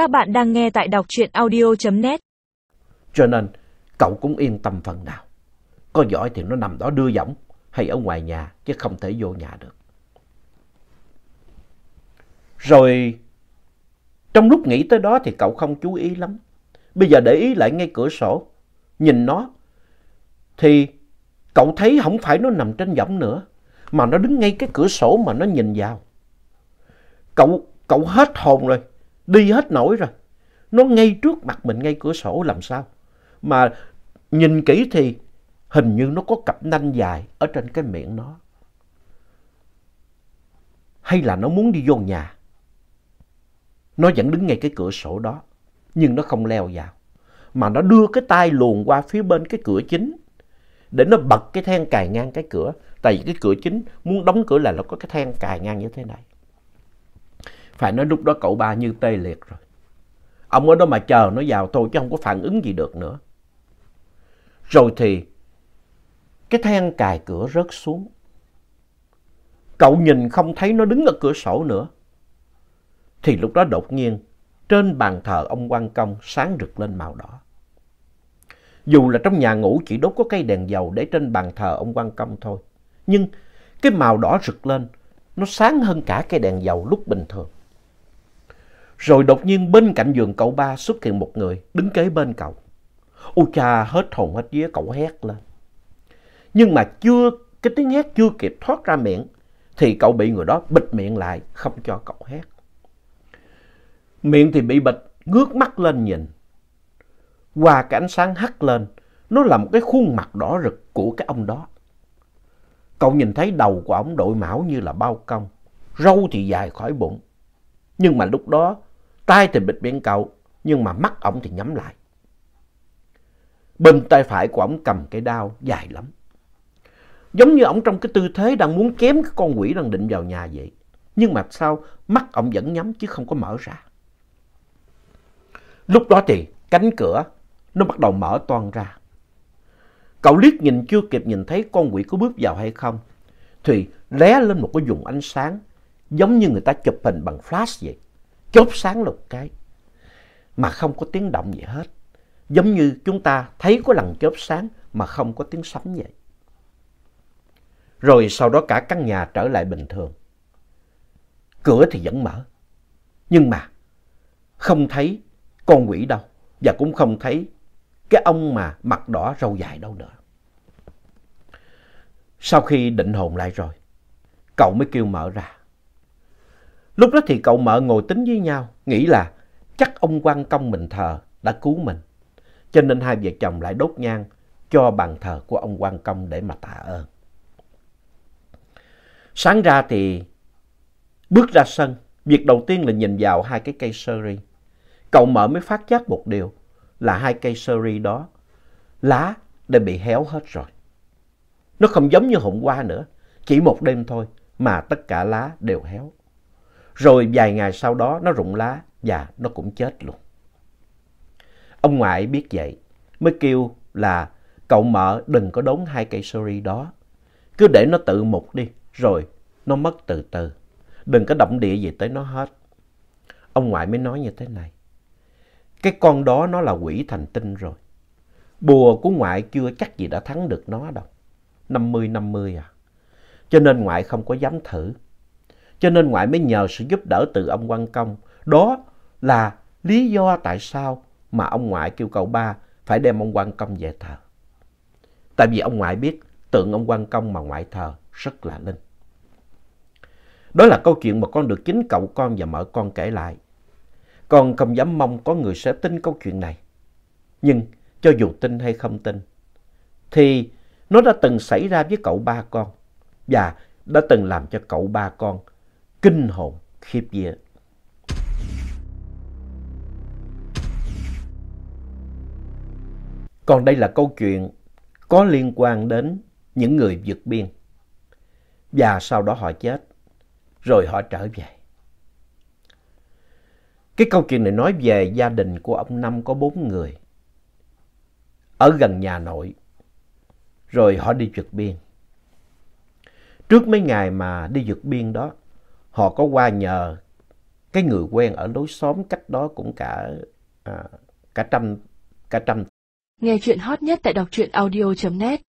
Các bạn đang nghe tại đọc truyện audio.net. Cho nên cậu cũng yên tâm phần nào. Có giỏi thì nó nằm đó đưa võng hay ở ngoài nhà chứ không thể vô nhà được. Rồi trong lúc nghĩ tới đó thì cậu không chú ý lắm. Bây giờ để ý lại ngay cửa sổ, nhìn nó thì cậu thấy không phải nó nằm trên võng nữa mà nó đứng ngay cái cửa sổ mà nó nhìn vào. Cậu, cậu hết hồn rồi, đi hết nổi rồi. Nó ngay trước mặt mình ngay cửa sổ làm sao? Mà nhìn kỹ thì hình như nó có cặp nanh dài ở trên cái miệng nó. Hay là nó muốn đi vô nhà? Nó vẫn đứng ngay cái cửa sổ đó, nhưng nó không leo vào. Mà nó đưa cái tay luồn qua phía bên cái cửa chính để nó bật cái then cài ngang cái cửa. Tại vì cái cửa chính muốn đóng cửa là nó có cái then cài ngang như thế này. Phải nói lúc đó cậu ba như tê liệt rồi. Ông ở đó mà chờ nó vào thôi chứ không có phản ứng gì được nữa. Rồi thì cái then cài cửa rớt xuống. Cậu nhìn không thấy nó đứng ở cửa sổ nữa. Thì lúc đó đột nhiên, trên bàn thờ ông quan công sáng rực lên màu đỏ. Dù là trong nhà ngủ chỉ đốt có cây đèn dầu để trên bàn thờ ông quan công thôi. Nhưng cái màu đỏ rực lên, nó sáng hơn cả cây đèn dầu lúc bình thường. Rồi đột nhiên bên cạnh giường cậu ba xuất hiện một người đứng kế bên cậu. Ôi cha hết hồn hết vía cậu hét lên. Nhưng mà chưa cái tiếng hét chưa kịp thoát ra miệng thì cậu bị người đó bịt miệng lại không cho cậu hét. Miệng thì bị bịt, ngước mắt lên nhìn. Qua cái ánh sáng hắt lên, nó là một cái khuôn mặt đỏ rực của cái ông đó. Cậu nhìn thấy đầu của ông đội mão như là bao công, râu thì dài khỏi bụng. Nhưng mà lúc đó, tay thì bịt miệng cậu, nhưng mà mắt ông thì nhắm lại. Bên tay phải của ông cầm cái đao dài lắm. Giống như ông trong cái tư thế đang muốn chém cái con quỷ đang định vào nhà vậy. Nhưng mà sao mắt ông vẫn nhắm chứ không có mở ra. Lúc đó thì cánh cửa nó bắt đầu mở toan ra. Cậu liếc nhìn chưa kịp nhìn thấy con quỷ có bước vào hay không. Thì lé lên một cái vùng ánh sáng giống như người ta chụp hình bằng flash vậy chớp sáng một cái. Mà không có tiếng động gì hết. Giống như chúng ta thấy có lần chớp sáng mà không có tiếng sấm vậy. Rồi sau đó cả căn nhà trở lại bình thường. Cửa thì vẫn mở. Nhưng mà không thấy con quỷ đâu. Và cũng không thấy cái ông mà mặt đỏ râu dài đâu nữa. Sau khi định hồn lại rồi, cậu mới kêu mở ra. Lúc đó thì cậu mợ ngồi tính với nhau, nghĩ là chắc ông quan công mình thờ đã cứu mình. Cho nên hai vợ chồng lại đốt nhang cho bàn thờ của ông quan công để mà tạ ơn. Sáng ra thì bước ra sân, việc đầu tiên là nhìn vào hai cái cây sơ ri. Cậu mợ mới phát giác một điều là hai cây sơ ri đó, lá đã bị héo hết rồi. Nó không giống như hôm qua nữa, chỉ một đêm thôi mà tất cả lá đều héo. Rồi vài ngày sau đó nó rụng lá và nó cũng chết luôn. Ông ngoại biết vậy, mới kêu là, cậu mợ đừng có đốn hai cây sori đó. Cứ để nó tự mục đi, rồi nó mất từ từ. Đừng có động địa gì tới nó hết. Ông ngoại mới nói như thế này. Cái con đó nó là quỷ thành tinh rồi. Bùa của ngoại chưa chắc gì đã thắng được nó đâu. 50-50 à. Cho nên ngoại không có dám thử. Cho nên ngoại mới nhờ sự giúp đỡ từ ông quan công. Đó là lý do tại sao mà ông ngoại kêu cậu ba phải đem ông quan công về thờ. Tại vì ông ngoại biết tượng ông quan công mà ngoại thờ rất là linh. Đó là câu chuyện mà con được chính cậu con và mợ con kể lại. Con không dám mong có người sẽ tin câu chuyện này. Nhưng cho dù tin hay không tin, thì nó đã từng xảy ra với cậu ba con và đã từng làm cho cậu ba con kinh hồn khiếp vía. Còn đây là câu chuyện có liên quan đến những người vượt biên. Và sau đó họ chết, rồi họ trở về. Cái câu chuyện này nói về gia đình của ông Năm có bốn người. Ở gần nhà nội. Rồi họ đi vượt biên. Trước mấy ngày mà đi vượt biên đó, họ có qua nhờ cái người quen ở lối xóm cách đó cũng cả à, cả trăm cả trăm Nghe chuyện hot nhất tại đọc truyện audio.net